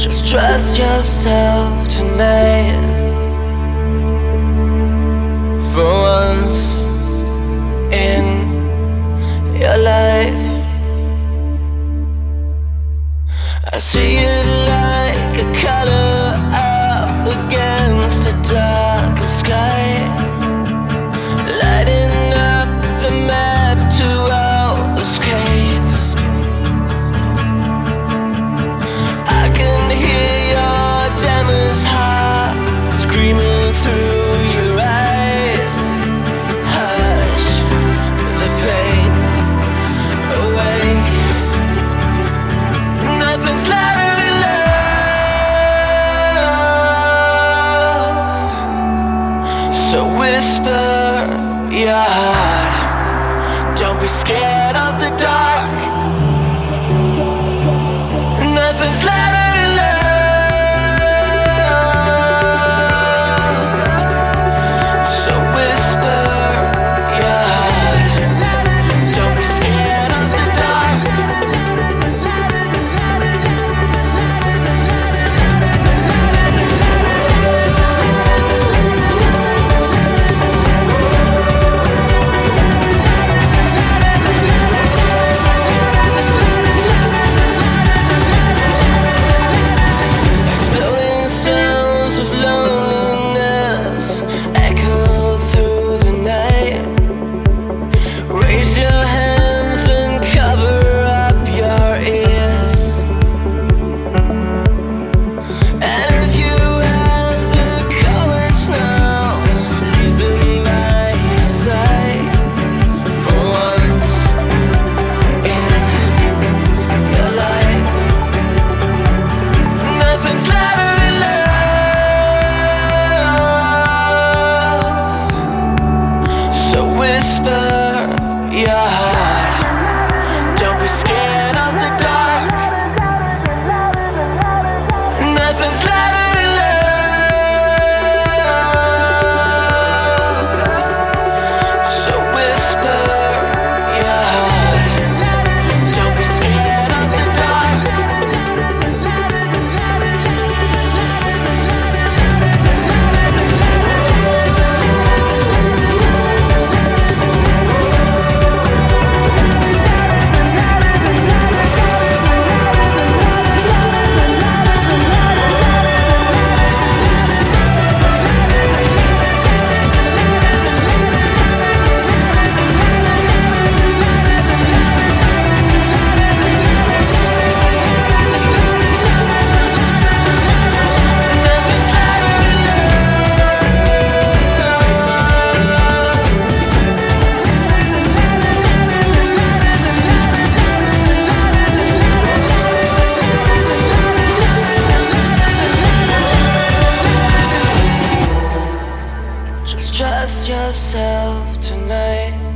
Just trust yourself tonight. For once in your life, I see it like a color up again. Don't be scared of the dark. whisper, yeah. myself tonight.